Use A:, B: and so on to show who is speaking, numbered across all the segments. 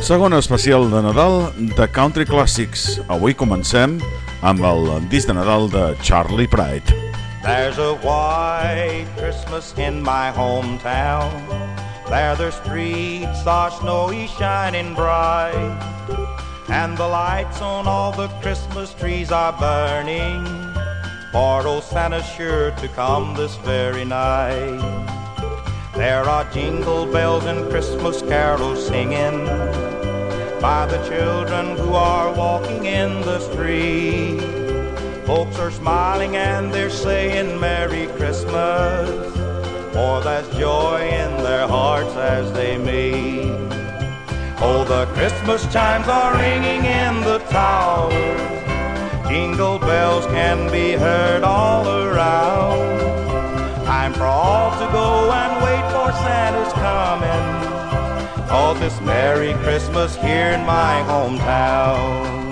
A: Segon especial de Nadal de Country Classics. Avui comencem amb el disc de Nadal de Charlie Pride.
B: There's a white Christmas in my hometown. There the streets are snowy shining bright. And the lights on all the Christmas trees are burning. For old Santa's sure to come this very night. There are jingle bells and Christmas carols singing By the children who are walking in the street. Folks are smiling and they're saying Merry Christmas For there's joy in their hearts as they meet. Oh, the Christmas chimes are ringing in the tower Jingle bells can be heard all around. Time for all to go and wait for Santa's coming. All this Merry Christmas here in my hometown.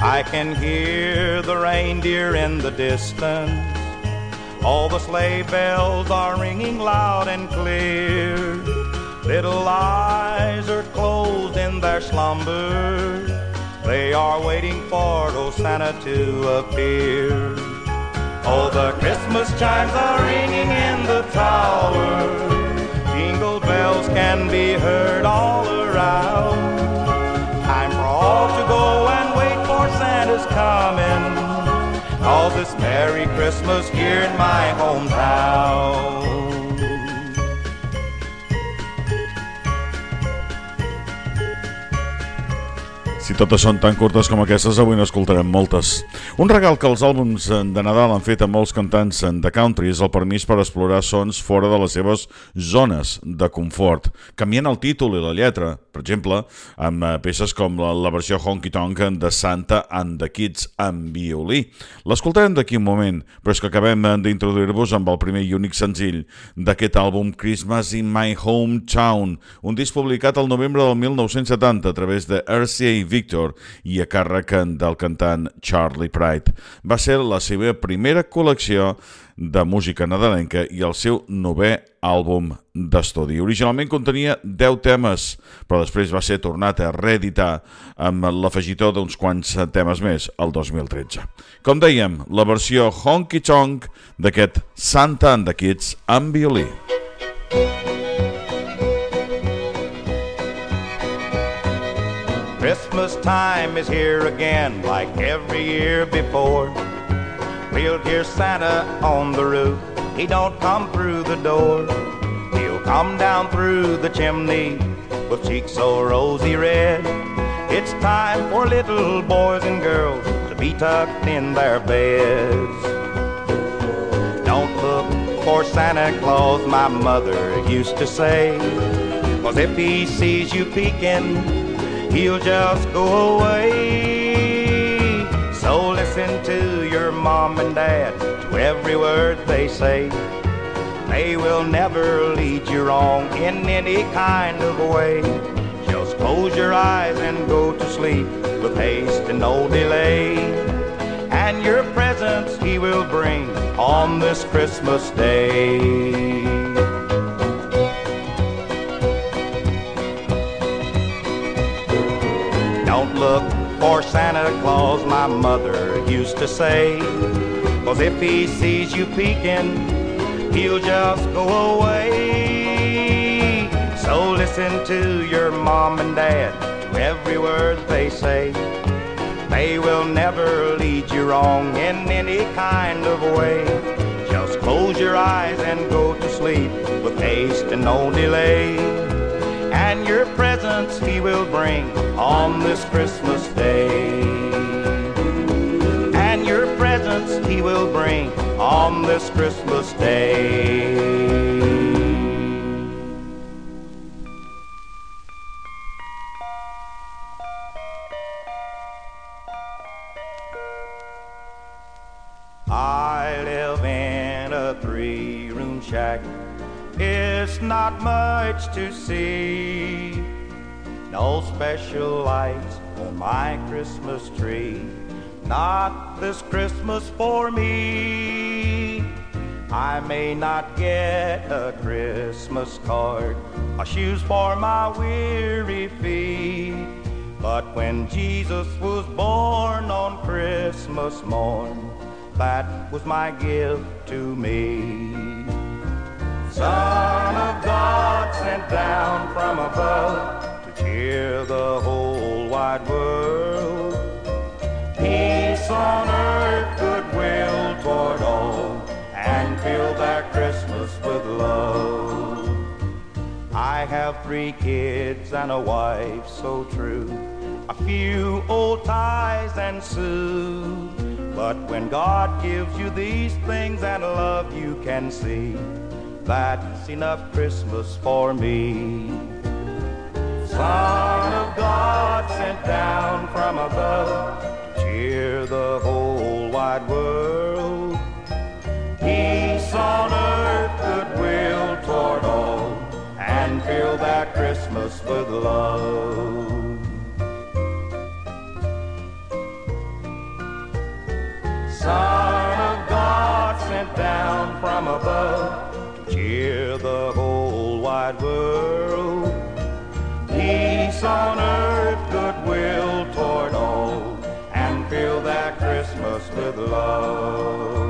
B: I can hear the reindeer in the distance. All the sleigh bells are ringing loud and clear. Little eyes are closed in their slumber. They are waiting for old Santa to appear. Oh, the Christmas chimes are ringing in the tower. Jingle bells can be heard all around. Time for all to go and wait for Santa's coming. All this Merry Christmas here in my hometown.
A: Si totes són tan curtes com aquestes, avui n'escoltarem moltes. Un regal que els àlbums de Nadal han fet a molts cantants de country és el permís per explorar sons fora de les seves zones de confort, canviant el títol i la lletra, per exemple, amb eh, peces com la, la versió Honky Tonk de Santa and the Kids amb violí. L'escoltarem d'aquí un moment, però és que acabem d'introduir-vos amb el primer i únic senzill d'aquest àlbum Christmas in My Hometown, un disc publicat el novembre del 1970 a través de RCA Victor i a càrrec del cantant Charlie Pride. Va ser la seva primera col·lecció de música nadalenca i el seu novè àlbum d'estudi. Originalment contenia 10 temes, però després va ser tornat a reeditar amb l'afegitó d'uns quants temes més el 2013. Com dèiem, la versió Honky Tonk d'aquest Santa and the Kids amb violí.
B: Christmas time is here again, like every year before. We'll hear Santa on the roof. He don't come through the door. He'll come down through the chimney with cheeks so rosy red. It's time for little boys and girls to be tucked in their beds. Don't look for Santa Claus, my mother used to say. Cause if he sees you peeking, he'll just go away. So listen to your mom and dad, to every word they say. They will never lead you wrong in any kind of way. Just close your eyes and go to sleep with haste and no delay. And your presents he will bring on this Christmas day. Look for Santa Claus, my mother used to say. Cause if he sees you peeking, he'll just go away. So listen to your mom and dad, to every word they say. They will never lead you wrong in any kind of way. Just close your eyes and go to sleep with haste and no delay and your presents he will bring on this Christmas day. And your presents he will bring on this Christmas day. I live in a three room shack it's not much to see. No special lights on my Christmas tree. Not this Christmas for me. I may not get a Christmas card or shoes for my weary feet. But when Jesus was born on Christmas morn, that was my gift to me. Son of God sent down from above cheer the whole wide world. Peace on earth, goodwill toward all and fill their Christmas with love. I have three kids and a wife so true, a few old ties and Sue. But when God gives you these things and love you can see, that's enough Christmas for me. Son of God sent down from above to cheer the whole wide world. Peace on earth, goodwill toward all, and fill that Christmas with love. Son of God sent down from above to cheer the whole wide world. Peace on earth, goodwill toward all, and fill that Christmas with love.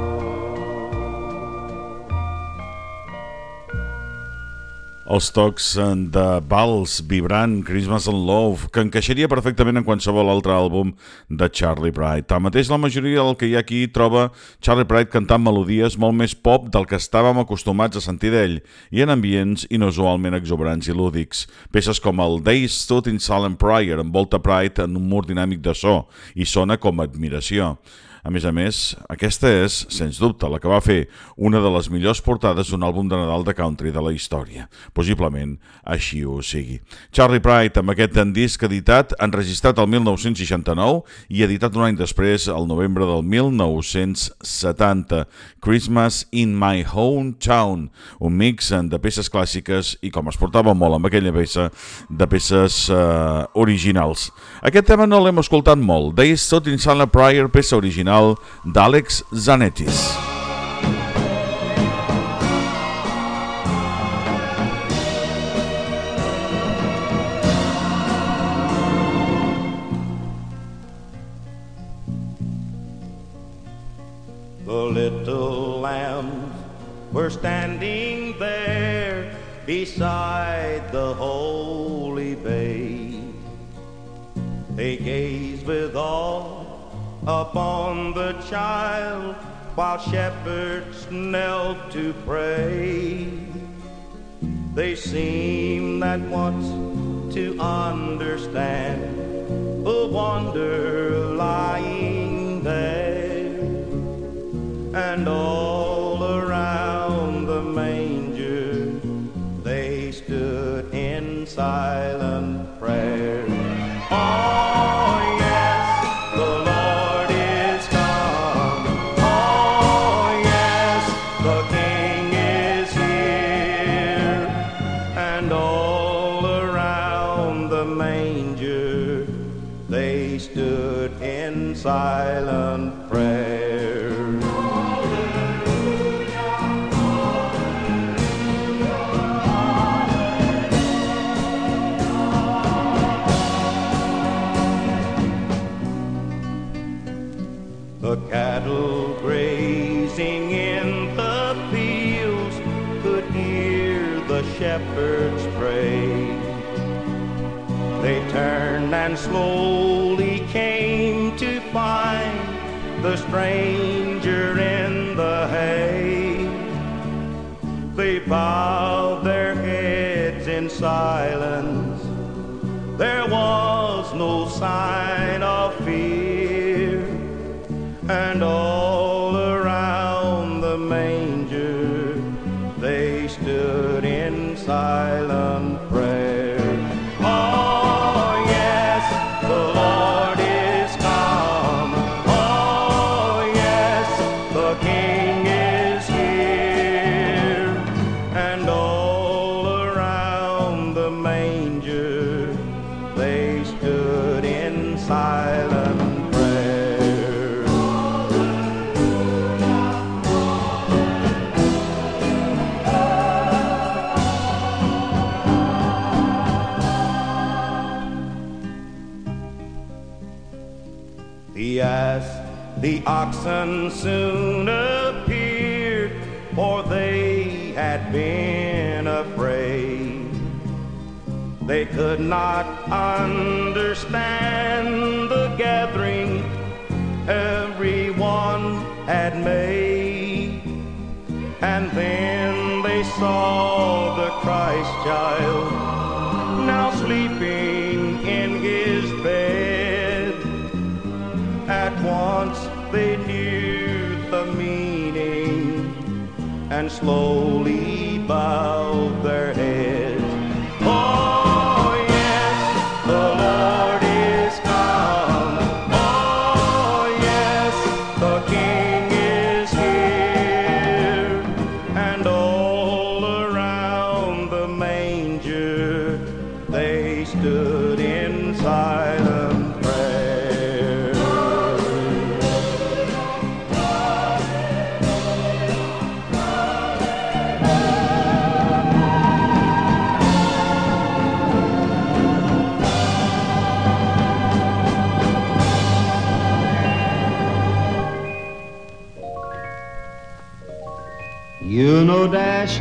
A: Els tocs eh, de vals vibrant, Christmas and Love, que encaixaria perfectament en qualsevol altre àlbum de Charlie Bright. Tanmateix, la majoria del que hi ha aquí troba Charlie Bright cantant melodies molt més pop del que estàvem acostumats a sentir d'ell i en ambients inusualment exuberants i lúdics. Peces com el Day Stood in Silent Prayer envolta Bright en un mur dinàmic de so i sona com admiració. A més a més, aquesta és, sens dubte, la que va fer una de les millors portades d'un àlbum de Nadal de country de la història. Possiblement així ho sigui. Charlie Pride, amb aquest disc editat, enregistrat el 1969 i editat un any després, al novembre del 1970, Christmas in My Hometown, un mix de peces clàssiques i, com es portava molt amb aquella peça, de peces uh, originals. Aquest tema no l'hem escoltat molt. Days Tot in Silent Prior, peça original d'Àlex Zanetis.
B: The little lambs were standing there beside the holy babe. They gazed with awe upon the child while shepherds knelt to pray. They seemed not once to understand the wonder lying there, and all and slowly came to find the stranger in the hay. They bowed their heads in silence. There was no sign of fear, could not understand the gathering everyone had made. And then they saw the Christ child now sleeping in his bed. At once they knew the meaning and slowly bowed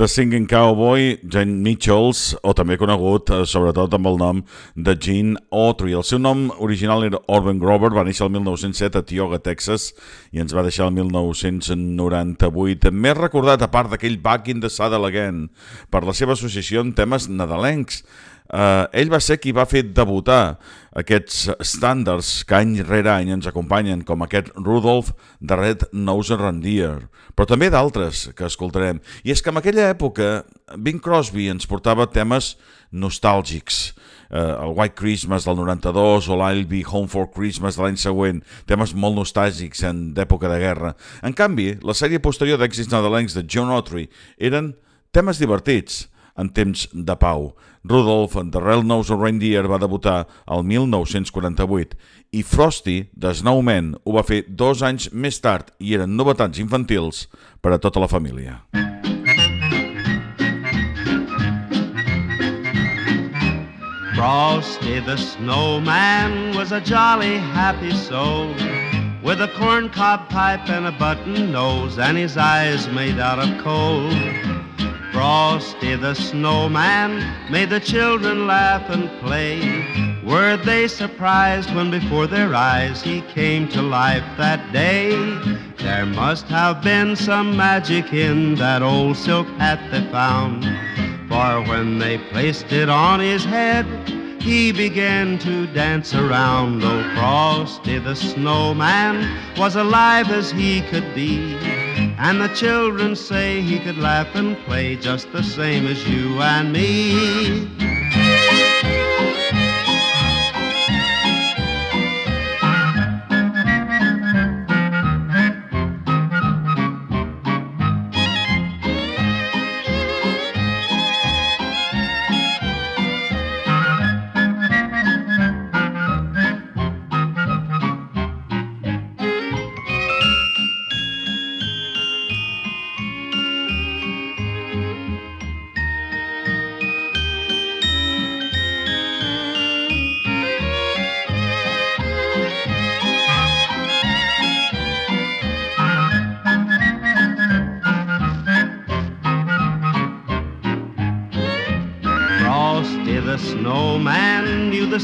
A: The Singing Cowboy, Jane Mitchells, o també conegut eh, sobretot amb el nom de Gene Autry. El seu nom original era Orban Grover, va néixer el 1907 a Tioga, Texas, i ens va deixar el 1998. Més recordat, a part d'aquell Back in the Saddle Again, per la seva associació en temes nadalencs. Uh, ell va ser qui va fer debutar aquests estàndards que any rere any ens acompanyen, com aquest Rudolph de Red Nose Reindeer, però també d'altres que escoltarem. I és que en aquella època Bing Crosby ens portava temes nostàlgics. el White Christmas del 92 o l'I'll Be Home for Christmas de l'any següent, temes molt nostàlgics en d'època de guerra. En canvi, la sèrie posterior d'èxits nadalencs de John Autry eren temes divertits en temps de pau. Rudolph and the Red-Nosed Reindeer va debutar el 1948 i Frosty, de Snowman, ho va fer dos anys més tard i eren novetats infantils per a tota la família.
C: Frosty the snowman was a jolly happy soul with a corncob pipe and a button nose and his eyes made out of coal. Frosty the snowman made the children laugh and play. Were they surprised when before their eyes he came to life that day? There must have been some magic in that old silk hat they found. For when they placed it on his head, he began to dance around. Oh, Frosty the snowman was alive as he could be. And the children say he could laugh and play just the same as you and me.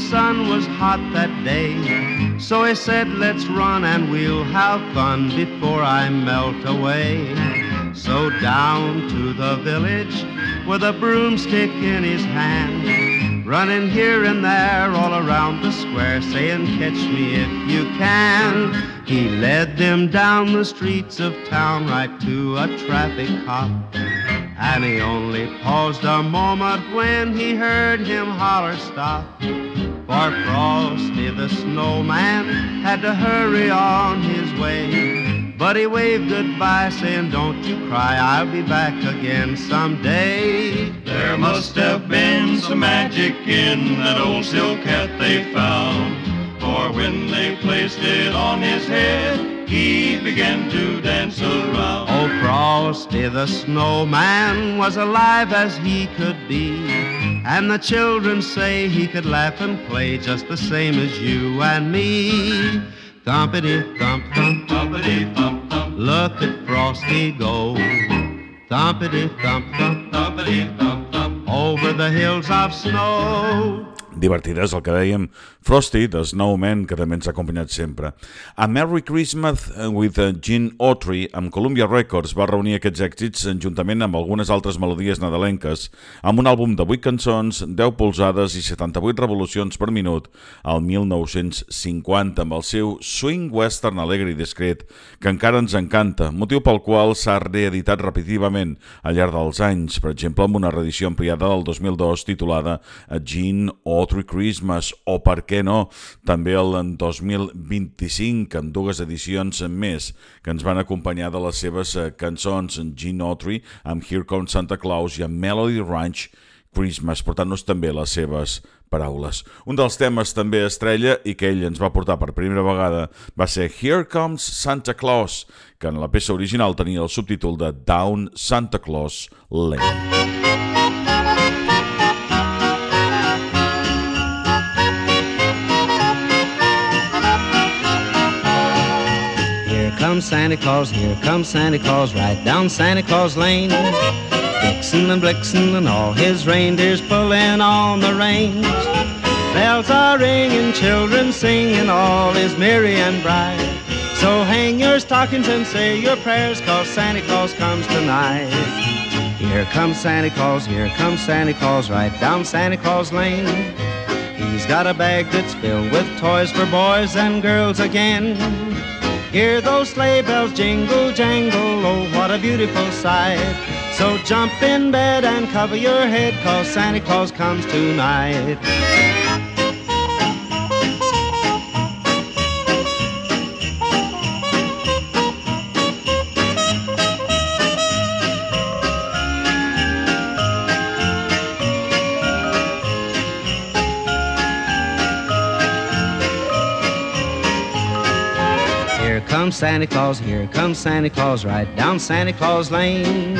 C: Sun was hot that day. So he said, let's run and we'll have fun before I melt away. So down to the village with a broomstick in his hand, running here and there all around the square, saying, catch me if you can. He led them down the streets of town right to a traffic cop. And he only paused a moment when he heard him holler, stop. For Frosty the snowman had to hurry on his way. But he waved goodbye, saying, Don't you cry, I'll be back again someday.
D: There must have been some magic in that old silk hat they found. For when they placed it on his head, he began to dance around.
C: Oh, Frosty the snowman was alive as he could be. And the children say he could laugh and play just the same as you and me. Thumpity thump thump, thumpity thump thump. Look at Frosty go. Thumpity thump thump, thumpity thump thump. Over the hills of snow.
A: divertides, el que dèiem, Frosty, de Snowman, que també ens ha acompanyat sempre. A Merry Christmas with Gene Autry, amb Columbia Records, va reunir aquests èxits juntament amb algunes altres melodies nadalenques, amb un àlbum de 8 cançons, 10 polsades i 78 revolucions per minut al 1950, amb el seu swing western alegre i discret, que encara ens encanta, motiu pel qual s'ha reeditat repetitivament al llarg dels anys, per exemple amb una reedició ampliada del 2002 titulada Gene Autry Christmas, o per què què no, també el 2025, amb dues edicions més, que ens van acompanyar de les seves eh, cançons, Gene Autry, amb Here Comes Santa Claus i amb Melody Ranch Christmas, portant-nos també les seves paraules. Un dels temes també estrella i que ell ens va portar per primera vegada va ser Here Comes Santa Claus, que en la peça original tenia el subtítol de Down Santa Claus Lane.
C: Comes Santa Claus, here comes Santa Claus, right down Santa Claus Lane. Vixen and Blitzen and all his reindeers pulling on the reins. Bells are ringing, children singing, all is merry and bright. So hang your stockings and say your prayers, cause Santa Claus comes tonight. Here comes Santa Claus, here comes Santa Claus, right down Santa Claus Lane. He's got a bag that's filled with toys for boys and girls again. Hear those sleigh bells jingle, jangle, oh, what a beautiful sight. So jump in bed and cover your head, cause Santa Claus comes tonight.
E: Comes Santa Claus, here comes Santa Claus, right down Santa Claus Lane.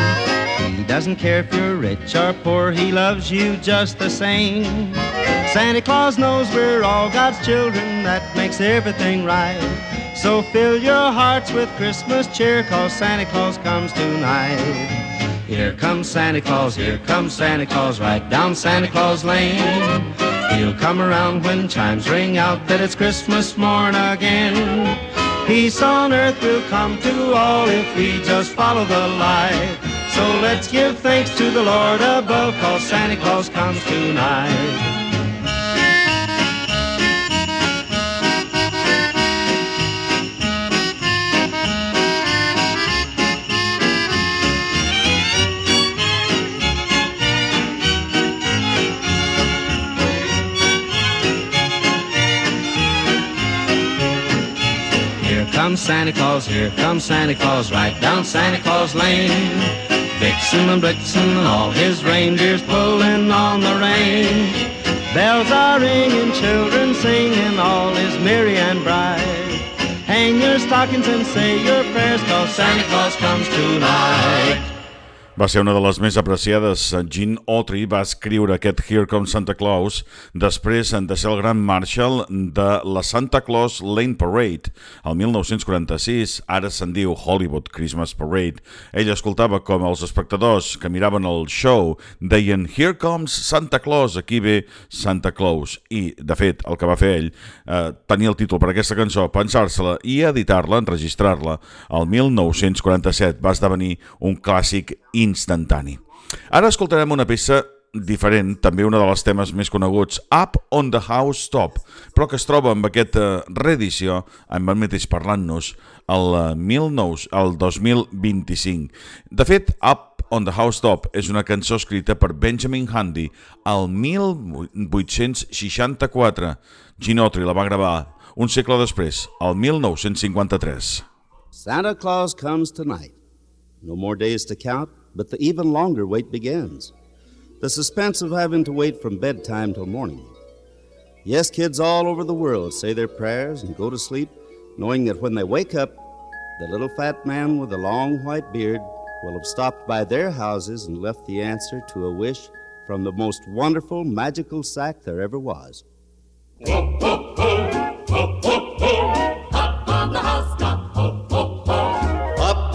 E: He doesn't care if you're rich or poor, he loves you just the same. Santa Claus knows we're all God's children, that makes everything right. So fill your hearts with Christmas cheer, cause Santa Claus comes tonight. Here comes Santa Claus, here comes Santa Claus, right down Santa Claus Lane. He'll come around when chimes ring out that it's Christmas morn again. Peace on earth will come to all if we just follow the light. So let's give thanks to the Lord above, cause Santa Claus comes tonight. Santa Claus, here comes Santa Claus, right down Santa Claus Lane. Vixen and Blitzen and all his reindeers pulling on the rein. Bells are ringing, children singing, all is merry and bright. Hang your stockings and say your prayers, cause Santa Claus comes tonight.
A: Va ser una de les més apreciades. Gene Autry va escriure aquest Here Comes Santa Claus després de ser el gran Marshall de la Santa Claus Lane Parade. El 1946, ara se'n diu Hollywood Christmas Parade. Ell escoltava com els espectadors que miraven el show deien Here Comes Santa Claus, aquí ve Santa Claus. I, de fet, el que va fer ell, eh, tenia el títol per aquesta cançó, pensar-se-la i editar-la, enregistrar-la, el 1947 va esdevenir un clàssic instantani. Ara escoltarem una peça diferent, també una de les temes més coneguts, Up on the House Top, però que es troba amb aquesta reedició, amb el mateix parlant-nos, el, 19, el 2025. De fet, Up on the House Top és una cançó escrita per Benjamin Handy al 1864. Ginotri la va gravar un segle després, al 1953.
C: Santa Claus comes tonight. No more days to count, but the even longer wait begins. The suspense of having to wait from bedtime till morning. Yes, kids all over the world say their prayers and go to sleep, knowing that when they wake up, the little fat man with the long white beard will have stopped by their houses and left the answer to a wish from the most wonderful magical sack there ever was. Ho, ho, ho, ho, ho, ho. Up on the housetop, ho, ho, ho. Up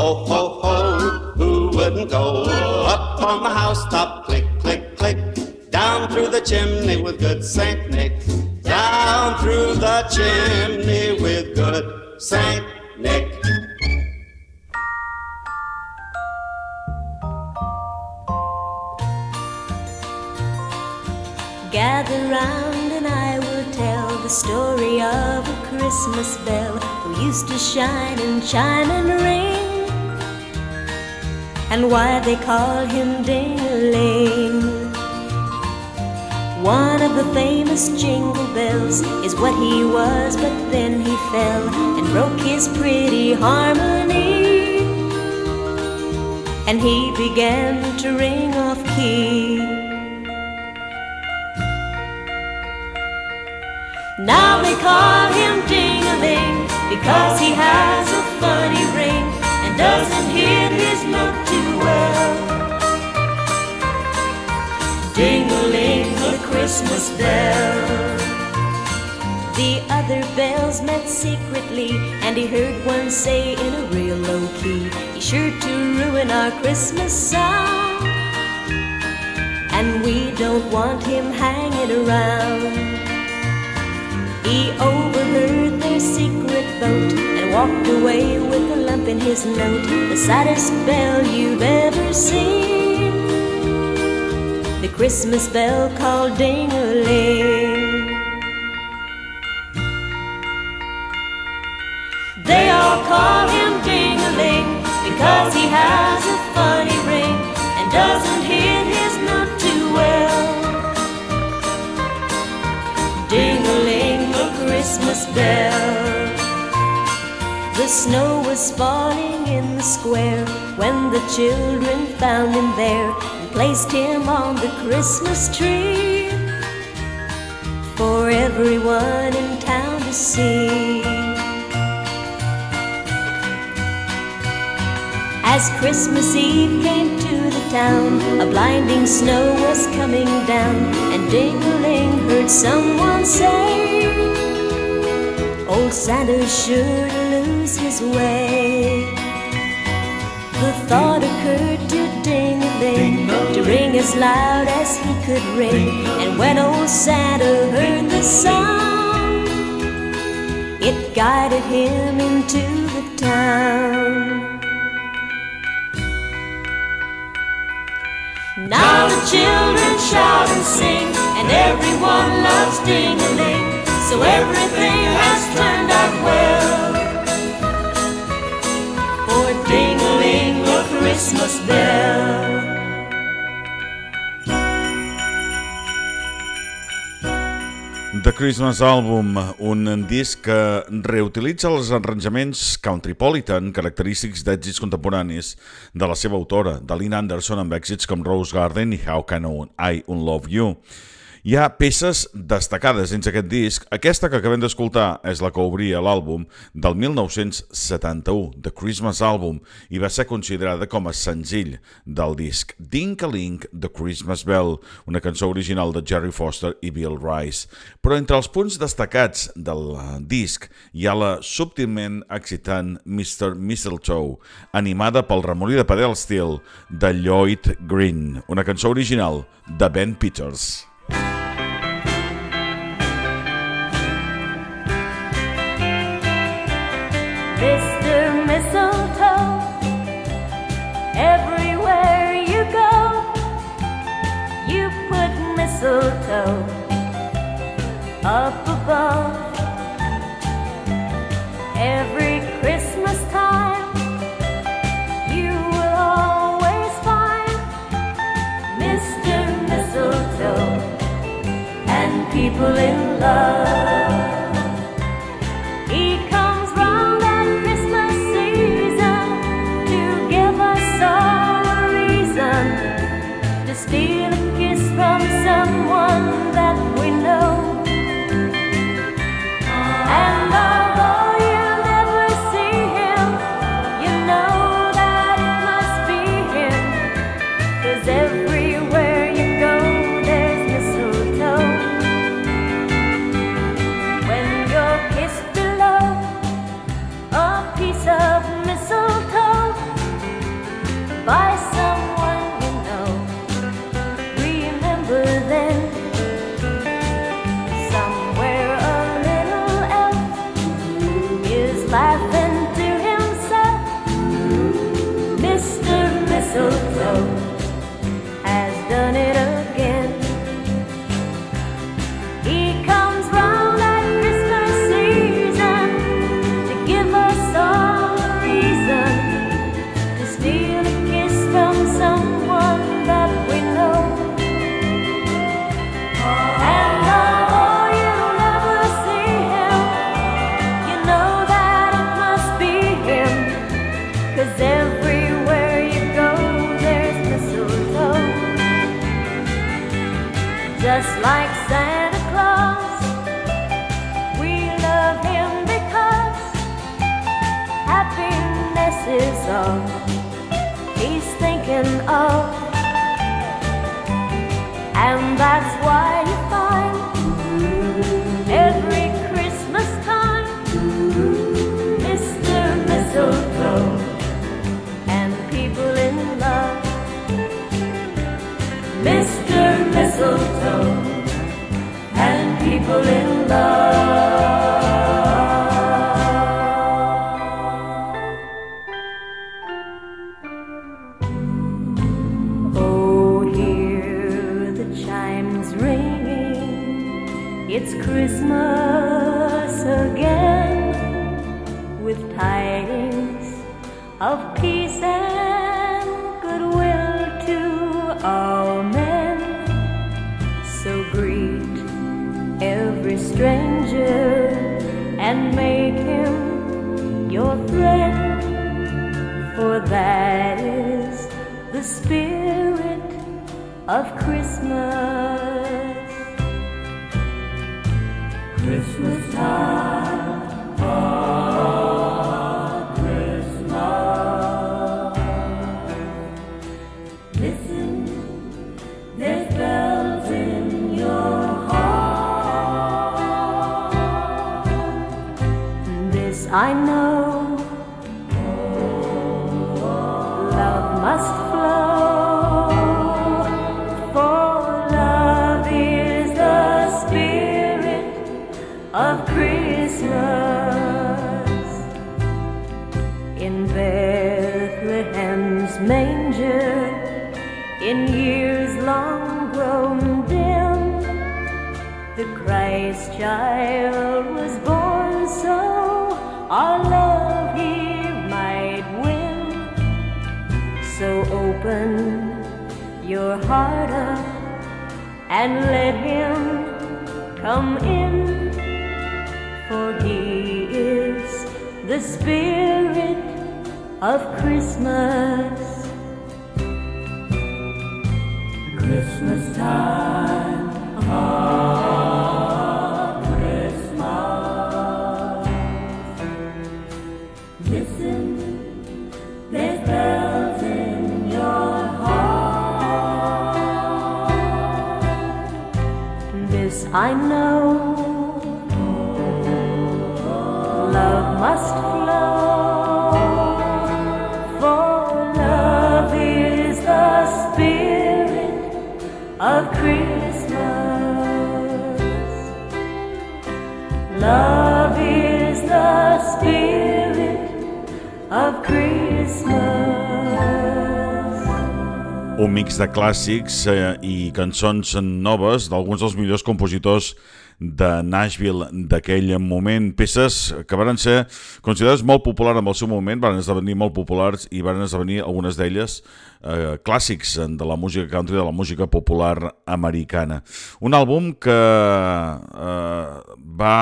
C: Ho, ho, ho, who wouldn't go?
F: Call him Ding-a-ling. One of the famous jingle bells is what he was, but then he fell and broke his pretty harmony. And he began to ring off key. Now they call him Ding-a-ling because he has a funny ring and doesn't hit his note Christmas bell. The other bells met secretly, and he heard one say in a real low key, He's sure to ruin our Christmas song. And we don't want him hanging around. He overheard their secret vote and walked away with a lump in his note, the saddest bell you've ever seen. Christmas bell called ding-a-ling. They all call him ding-a-ling because he has a funny ring and doesn't hit his note too well. Ding-a-ling Christmas bell. The snow was falling in the square when the children found him there placed him on the Christmas tree for everyone in town to see. As Christmas Eve came to the town, a blinding snow was coming down, and Ding-a-ling heard someone say. Old Santa to lose his way. The thought occurred to Ding-a-ling to ring as loud as he could ring. And when old Santa heard the song, it guided him into the town. Now the children shout and sing, and everyone loves Ding-a-ling. So everything has turned out well For ding-a-ling, a Christmas bell
A: The Christmas Album, un disc que reutilitza els arranjaments countrypolitan característics d'èxits contemporanis de la seva autora, de Lynn Anderson, amb èxits com Rose Garden i How Can I Unlove You. Hi ha peces destacades dins aquest disc. Aquesta que acabem d'escoltar és la que obria l'àlbum del 1971, The Christmas Album, i va ser considerada com a senzill del disc. Dink-a-Link, The Christmas Bell, una cançó original de Jerry Foster i Bill Rice. Però entre els punts destacats del disc hi ha la subtilment excitant Mr. Mistletoe, animada pel remolí de pedal steel de Lloyd Green, una cançó original de Ben Peters.
F: Mr. Mistletoe, everywhere you go, you put mistletoe up above. Every Christmas time, you will always find Mr. Mistletoe and people in love. Greet every stranger and make him your friend, for that is the spirit of Christmas. Christmas time, and let him come in, for he is the spirit of Christmas. Christmas. Love is the spirit of Christmas.
A: Un mix de clàssics eh, i cançons noves d'alguns dels millors compositors de Nashville d'aquell moment. Peces que van ser considerades molt populars en el seu moment, van esdevenir molt populars i van esdevenir algunes d'elles eh, clàssics de la música country, de la música popular americana. Un àlbum que eh, va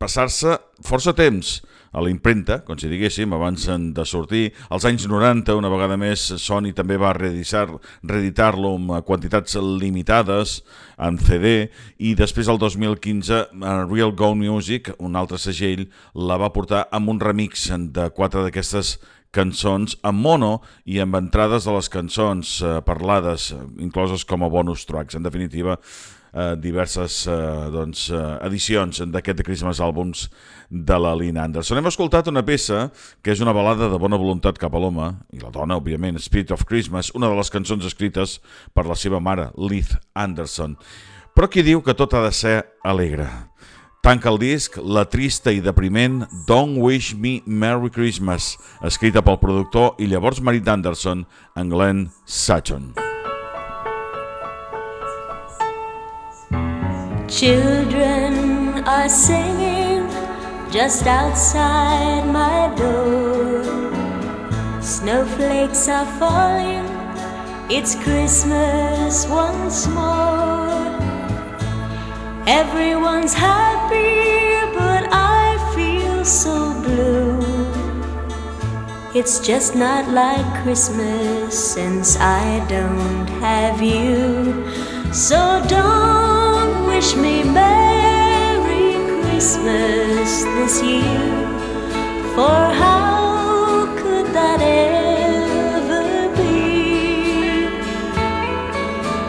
A: passar-se força temps a l'impremta, com si diguéssim, abans de sortir. Als anys 90, una vegada més, Sony també va reeditar-lo amb quantitats limitades en CD i després el 2015 Real Go Music, un altre segell, la va portar amb un remix de quatre d'aquestes cançons en mono i amb entrades de les cançons eh, parlades, incloses com a bonus tracks. En definitiva, eh, diverses eh, doncs, eh, edicions d'aquest Christmas Albums de la Lina Anderson. Hem escoltat una peça que és una balada de bona voluntat cap a l'home, i la dona, òbviament, Spirit of Christmas, una de les cançons escrites per la seva mare, Leith Anderson. Però qui diu que tot ha de ser alegre? Tanca el disc la trista i depriment Don't Wish Me Merry Christmas, escrita pel productor i llavors marit d'Anderson, en Glenn Sutton.
F: Children are singing just outside my door. Snowflakes are falling, it's Christmas once more. Everyone's happy, but I feel so blue. It's just not like Christmas since I don't have you. So don't wish me Merry Christmas this year. For how could that ever be?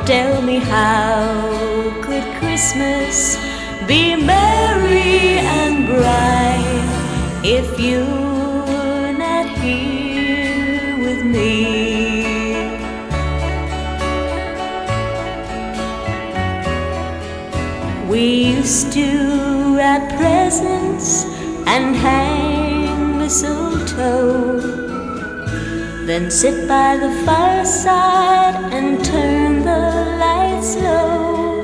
F: Tell me how could Christmas be merry and bright if you're not here with me? Used to wrap presents and hang mistletoe. Then sit by the fireside and turn the lights low.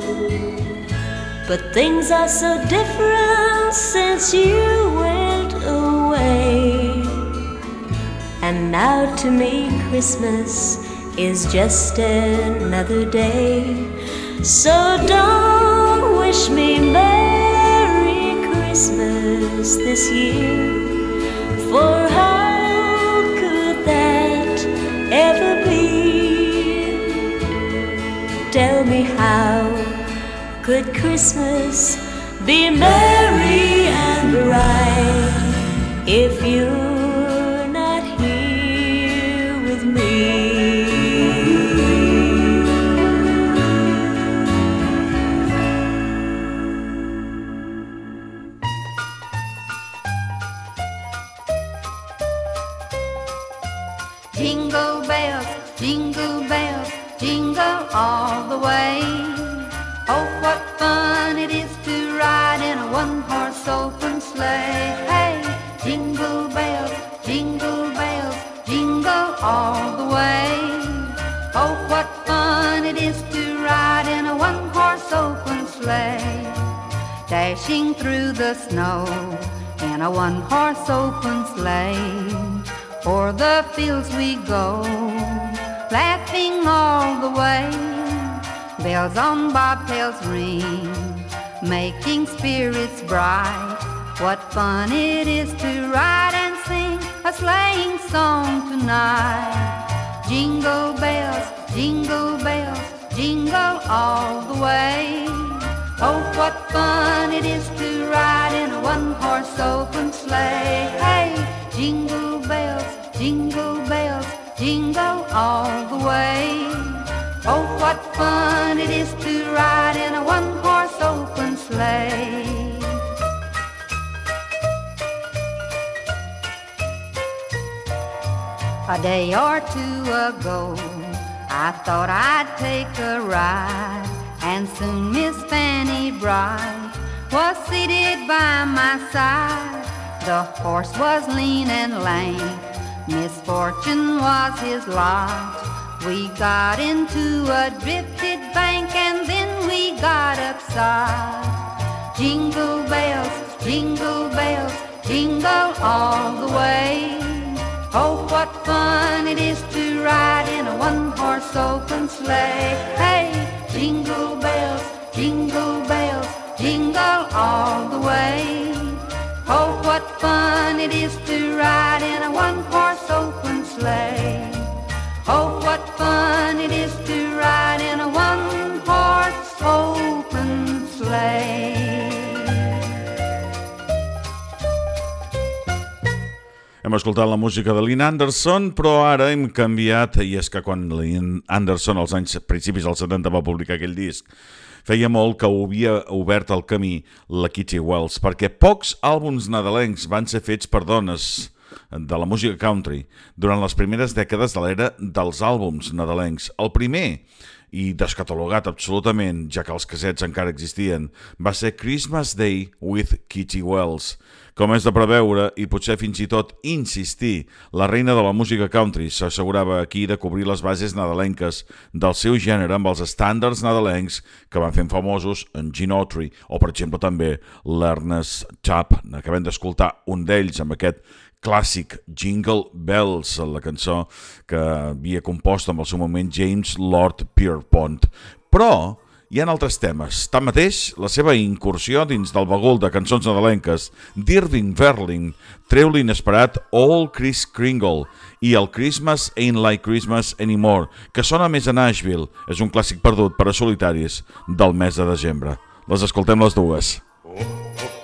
F: But things are so different since you went away. And now to me, Christmas is just another day. So don't wish me Merry Christmas this year. For how could that ever be? Tell me how could Christmas be merry and bright if you're
G: Jingle bells, jingle bells, jingle all the way. Oh, what fun it is to ride in a one-horse open sleigh. Hey, jingle bells, jingle bells, jingle all the way. Oh, what fun it is to ride in a one-horse open sleigh. Dashing through the snow in a one-horse open sleigh. O'er the fields we go, laughing all the way. Bells on bobtails ring, making spirits bright. What fun it is to ride and sing a sleighing song tonight. Jingle bells, jingle bells, jingle all the way. Oh, what fun it is to ride in a one-horse open sleigh. Hey, jingle jingle bells, jingle all the way. Oh, what fun it is to ride in a one-horse open sleigh. A day or two ago, I thought I'd take a ride, and soon Miss Fanny Bright was seated by my side. The horse was lean and lame, misfortune was his lot. We got into a drifted bank and then we got upside. Jingle bells, jingle bells, jingle all the way. Oh, what fun it is to ride in a one-horse open sleigh. Hey, jingle bells, jingle bells, jingle all the way. Oh, what fun it is to ride in a open sleigh. Oh, what fun it is to ride in a one-horse open sleigh.
A: Hem escoltat la música de Lynn Anderson, però ara hem canviat, i és que quan Lynn Anderson als anys principis dels 70 va publicar aquell disc, feia molt que ho havia obert el camí la Kitty Wells, perquè pocs àlbums nadalencs van ser fets per dones de la música country durant les primeres dècades de l'era dels àlbums nadalencs. El primer, i descatalogat absolutament, ja que els casets encara existien, va ser Christmas Day with Kitty Wells. Com és de preveure, i potser fins i tot insistir, la reina de la música country s'assegurava aquí de cobrir les bases nadalenques del seu gènere amb els estàndards nadalencs que van fent famosos en Gene Autry o, per exemple, també l'Ernest Tubb. Acabem d'escoltar un d'ells amb aquest clàssic Jingle Bells, la cançó que havia compost en el seu moment James Lord Pierpont. Però hi ha altres temes. Tanmateix, la seva incursió dins del bagul de cançons nadalenques d'Irving Verling treu l'inesperat All Chris Kringle i el Christmas Ain't Like Christmas Anymore, que sona més a Nashville. És un clàssic perdut per a solitaris del mes de desembre. Les escoltem les dues.
G: Old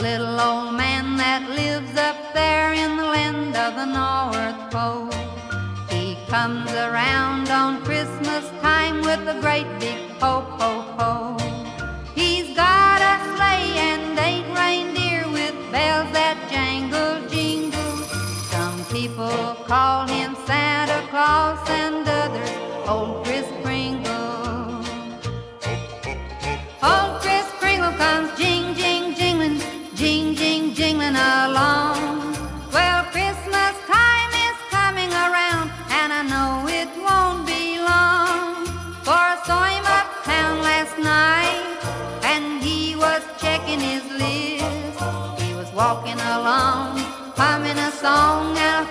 G: little old man that lives up there in the land of the North Pole. He comes around on Christmas time with a great big ho ho ho. He's got a sleigh and eight reindeer with bells that jangle jingle. Some people call him Santa Claus and others Old along. Well, Christmas time is coming around, and I know it won't be long. For I saw him uptown last night, and he was checking his list. He was walking along, humming a song, and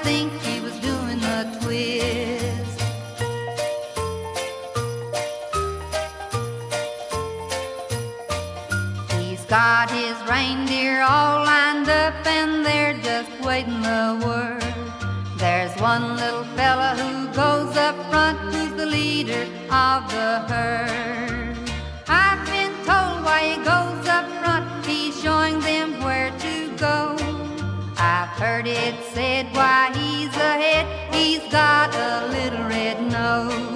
G: leader of the herd. I've been told why he goes up front, he's showing them where to go. I've heard it said why he's ahead, he's got a little red nose.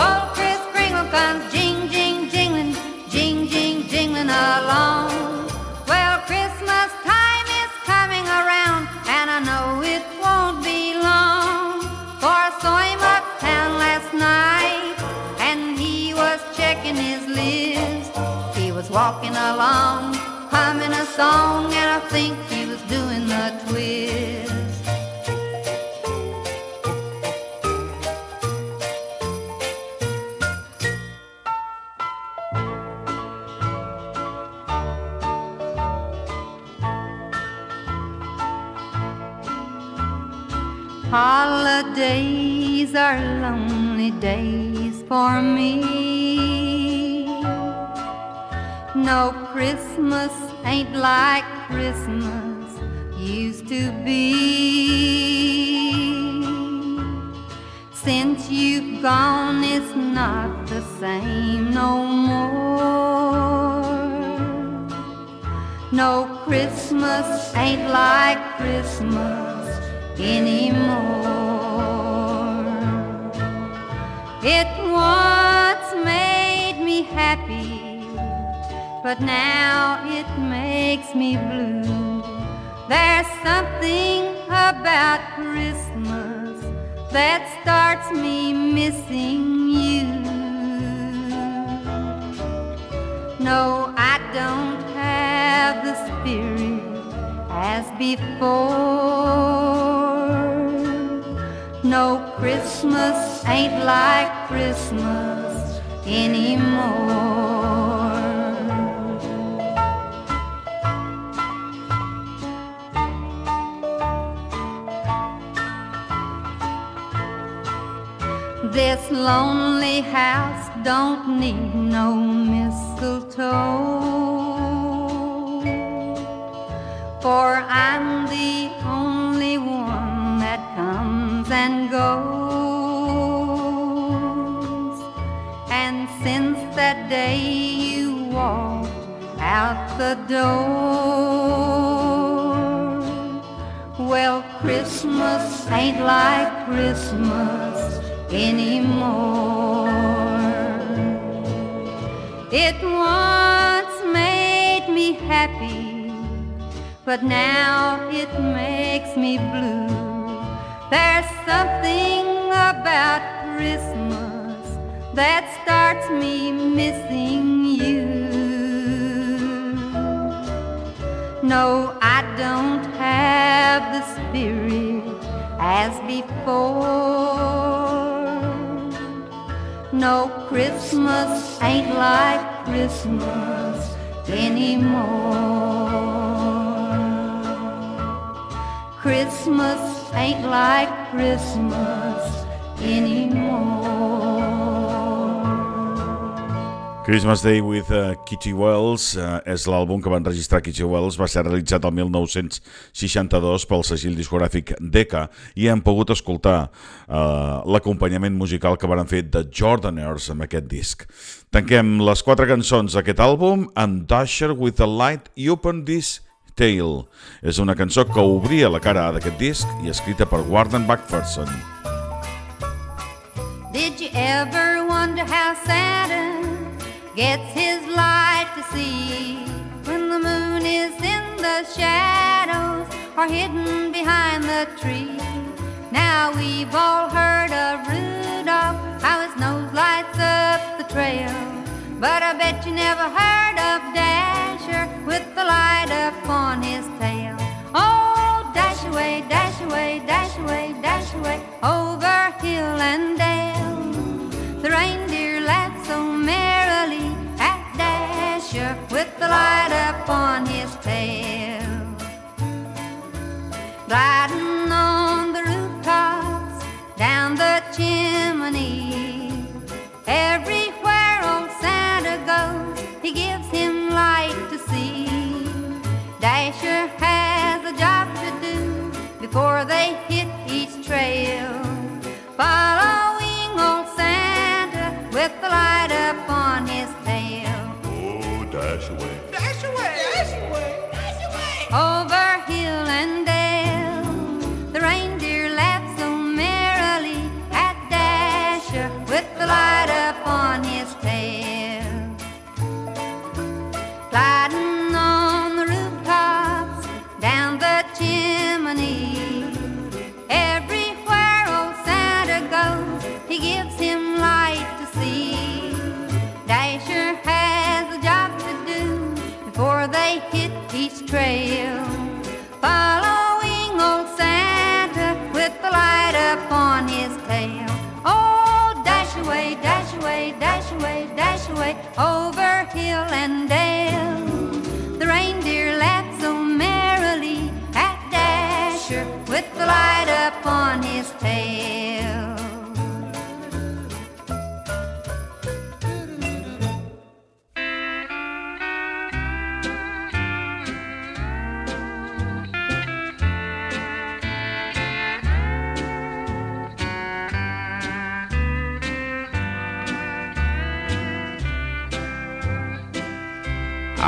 G: Oh, Kris Kringle comes He was walking along, humming a song, and I think he was doing the twist. Holidays are lonely days for me. No Christmas ain't like Christmas used to be. Since you've gone, it's not the same no more. No Christmas ain't like Christmas anymore. It once made me happy, but now it makes me blue. There's something about Christmas that starts me missing you. No, I don't have the spirit as before. No Christmas ain't like Christmas anymore. This lonely house don't need no mistletoe. For I'm the only one that comes and goes. And since that day you walked out the door, well, Christmas ain't like Christmas anymore. It once made me happy, but now it makes me blue. There's something about Christmas that starts me missing you. No, I don't have the spirit as before. No, Christmas ain't like Christmas anymore. Christmas ain't like Christmas anymore.
A: Christmas Day with uh, Kitty Wells uh, és l'àlbum que van registrar Kitty Wells, va ser realitzat el 1962 pel segil discogràfic Decca i hem pogut escoltar uh, l'acompanyament musical que van fer The Jordaners amb aquest disc. Tanquem les quatre cançons d'aquest àlbum amb Dasher with a Light You Open This Tale. És una cançó que obria la cara d'aquest disc i escrita per Warden Macpherson.
G: Did you ever wonder how Santa gets his light to see when the moon is in the shadows or hidden behind the tree. Now we've all heard of Rudolph, how his nose lights up the trail. But I bet you never heard of Dasher with the light up on his tail. Oh, dash away, dash away, dash away, dash away, over hill and dale. With the light up on his tail. Gliding on the rooftops, down the chimney. Everywhere old Santa goes, he gives him light to see. Dasher has a job to do before they hit each trail. Following old Santa with the light up trail. Following old Santa with the light up on his tail. Oh, dash away, dash away, dash away, dash away, over hill and dale. The reindeer laughed so merrily at Dasher with the light up on his tail.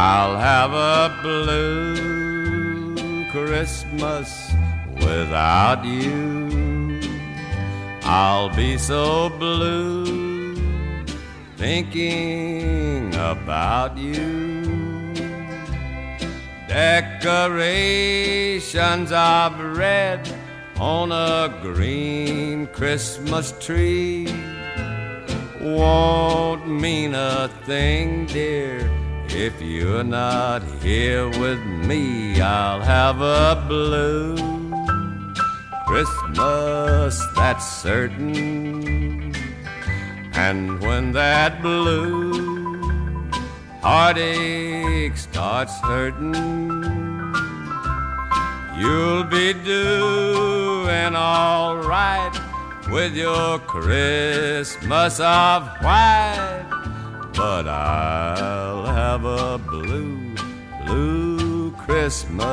B: I'll have a blue Christmas without you. I'll be so blue thinking about you. Decorations of red on a green Christmas tree won't mean a thing, dear. If you're not here with me, I'll have a blue Christmas, that's certain. And when that blue heartache starts hurting, you'll be doing all right with your Christmas of white. But I'll have a blue, blue Christmas.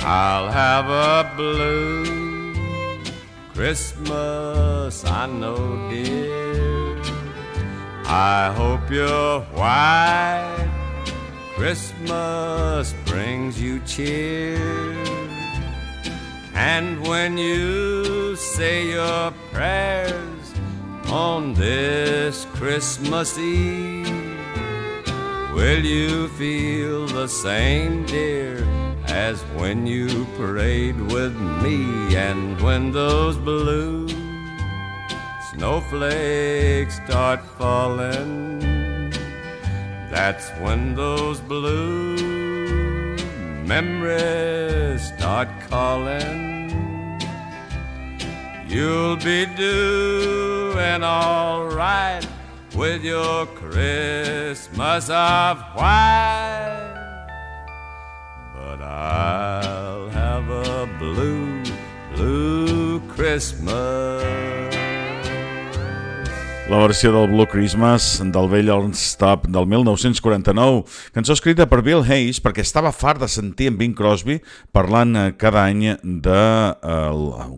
B: I'll have a blue Christmas, I know, dear. I hope your white Christmas brings you cheer. And when you say your prayers on this Christmas Eve, will you feel the same, dear? As when you parade with me and when those blue snowflakes start falling, that's when those blue memories start calling. You'll be doing alright with your Christmas of white. But I'll have a blue, blue Christmas.
A: La versió del Blue Christmas del vell Stop del 1949, cançó escrita per Bill Hayes perquè estava fart de sentir en Bing Crosby parlant eh, cada any de eh,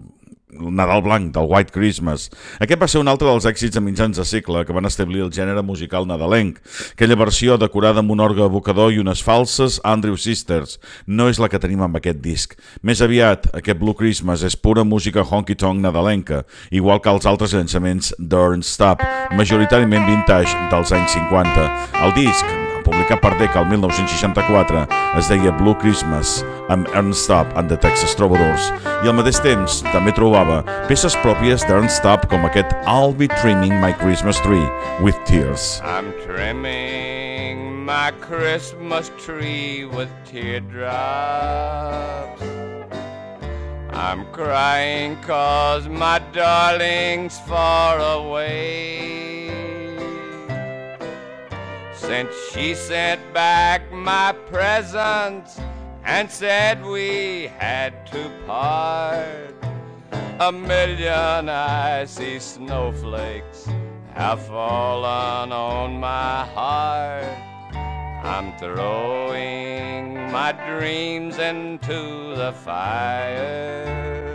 A: Nadal Blanc, del White Christmas. Aquest va ser un altre dels èxits a mitjans de segle que van establir el gènere musical nadalenc. Aquella versió decorada amb un orgue evocador i unes falses Andrew Sisters no és la que tenim amb aquest disc. Més aviat, aquest Blue Christmas és pura música honky-tonk nadalenca, igual que els altres llançaments d'Ern Stop, majoritàriament vintage dels anys 50. El disc, publicat per Decca el 1964, es deia Blue Christmas, amb Ernst Tubb and the Texas Troubadours, i al mateix temps també trobava peces pròpies d'Ernst Tubb com aquest I'll be trimming my Christmas tree with tears.
B: I'm trimming my Christmas tree with teardrops. I'm crying cause my darling's far away. Since she sent back my presents and said we had to part. A million icy snowflakes have fallen on my heart. I'm throwing my dreams into the fire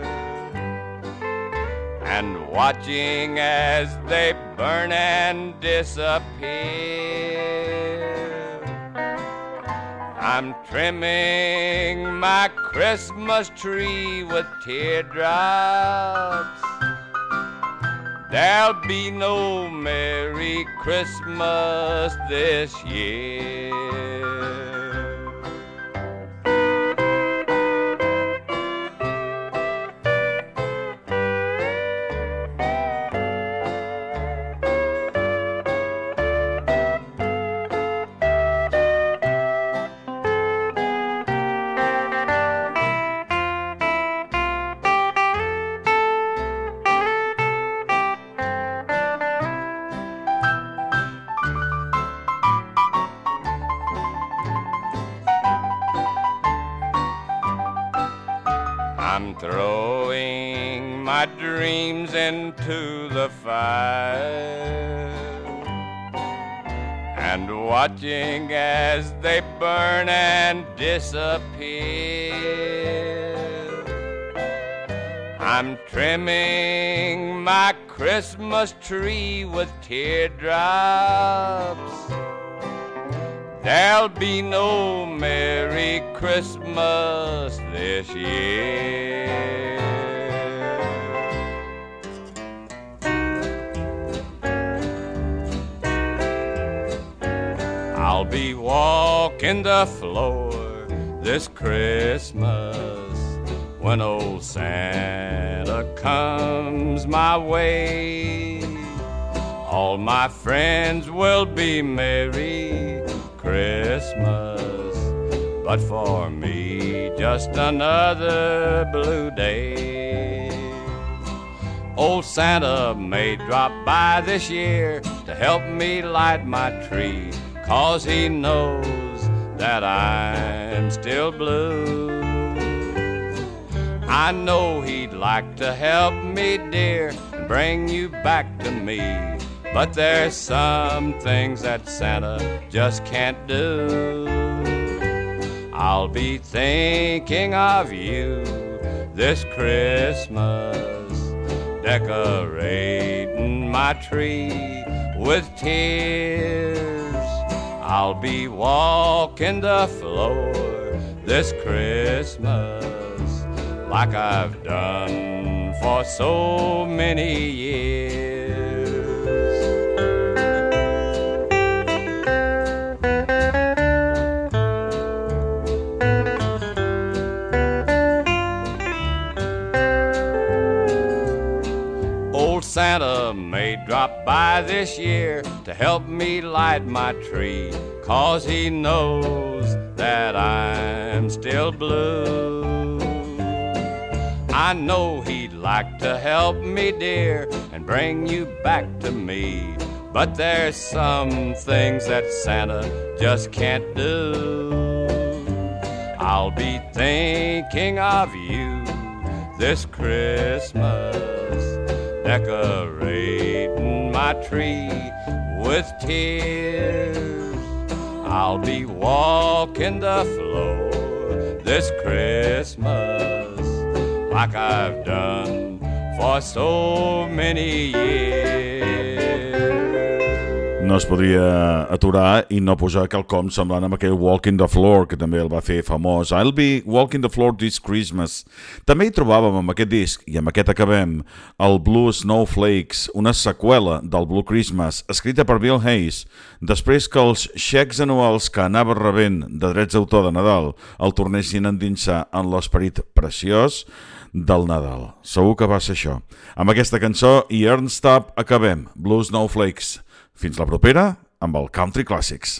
B: and watching as they burn and disappear. I'm trimming my Christmas tree with teardrops. There'll be no Merry Christmas this year. Watching as they burn and disappear. I'm trimming my Christmas tree with teardrops. There'll be no Merry Christmas this year. I'll be walking the floor this Christmas when old Santa comes my way. All my friends will be Merry Christmas, but for me, just another blue day. Old Santa may drop by this year to help me light my tree cause he knows that I'm still blue. I know he'd like to help me, dear, and bring you back to me. But there's some things that Santa just can't do. I'll be thinking of you this Christmas, decorating my tree with tears I'll be walking the floor this Christmas like I've done for so many years. Santa may drop by this year to help me light my tree, cause he knows that I'm still blue. I know he'd like to help me, dear, and bring you back to me. But there's some things that Santa just can't do. I'll be thinking of you this Christmas, decorating my tree with tears. I'll be walking the floor this Christmas like I've done for so many years.
A: No es podria aturar i no posar quelcom semblant amb aquell Walking the Floor, que també el va fer famós. I'll be Walking the Floor this Christmas. També hi trobàvem amb aquest disc, i amb aquest acabem, el Blue Snowflakes, una seqüela del Blue Christmas, escrita per Bill Hayes, després que els xecs anuals que anava rebent de drets d'autor de Nadal el tornessin a endinsar en l'esperit preciós del Nadal. Segur que va ser això. Amb aquesta cançó i Ernst Up acabem, Blue Snowflakes. Fins la propera amb el Country Classics.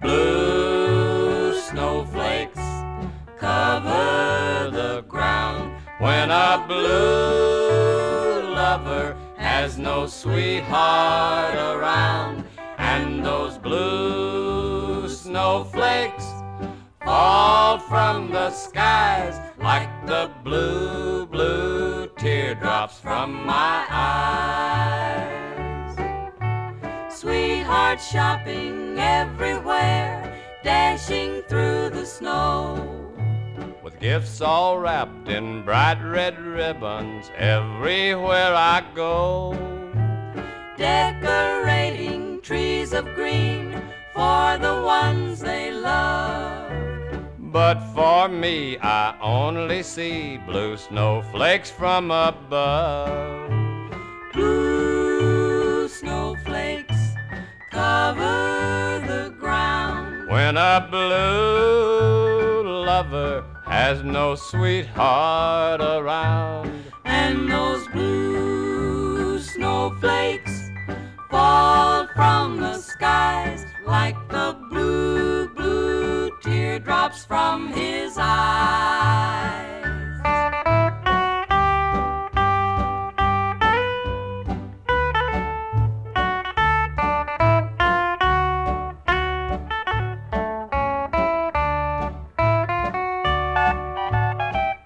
B: Blue snowflakes cover the ground when a blue lover has no sweetheart around, and those blue snowflakes fall from the skies like the blue, blue teardrops from my eyes.
F: Sweetheart shopping everywhere, dashing through the snow.
B: With gifts all wrapped in bright red ribbons everywhere I go.
F: Decorating trees of green for the ones they love.
B: But for me, I only see blue snowflakes from above.
F: Blue snowflakes cover the ground.
B: When a blue lover has no sweetheart around,
F: And those blue snowflakes fall from the skies teardrops from his eyes.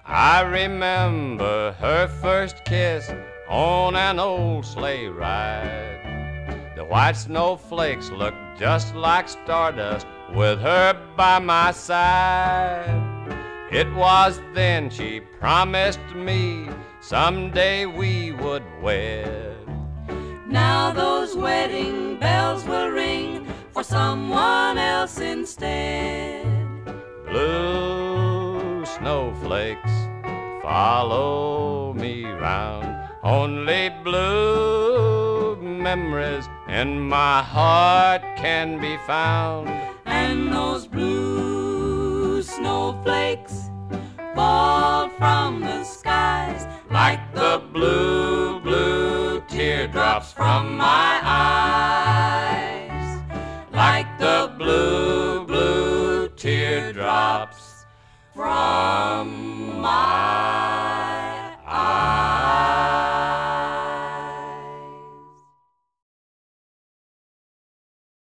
B: I remember her first kiss on an old sleigh ride. The white snowflakes looked just like stardust with her by my side. It was then she promised me someday we would wed.
F: Now those wedding bells will ring for someone else instead.
B: Blue snowflakes follow me round. Only blue memories in my heart can be found.
F: And those blue snowflakes fall from the skies
B: Like the blue, blue teardrops from my eyes. Like the blue, blue teardrops from my